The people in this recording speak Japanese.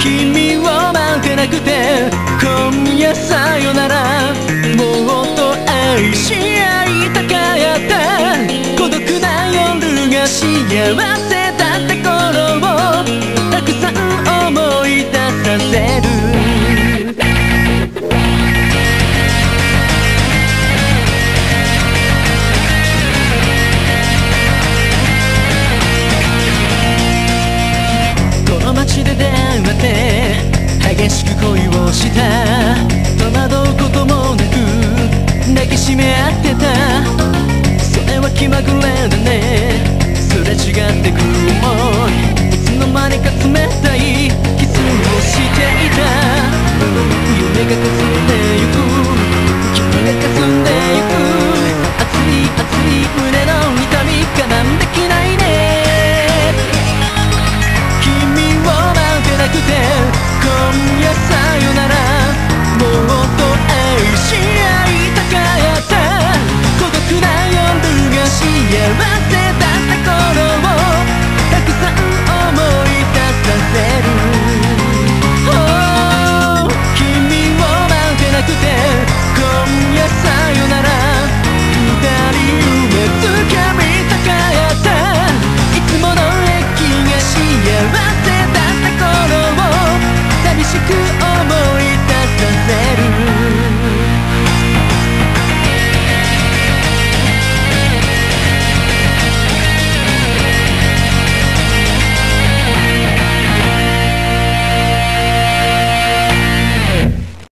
君を待てなくて今夜さよなら。もっと愛し合いたかった孤独な夜が幸せ。した戸惑うこともなく抱きしめ合ってた。それは気まぐれだね。すれ違ってく思いい。つの間にか冷たいキスをしていた。夢が霞んでゆく。君が霞んでゆく。熱い熱い胸の痛み我慢できないね。君を待てなくて今夜さよなら。Amen.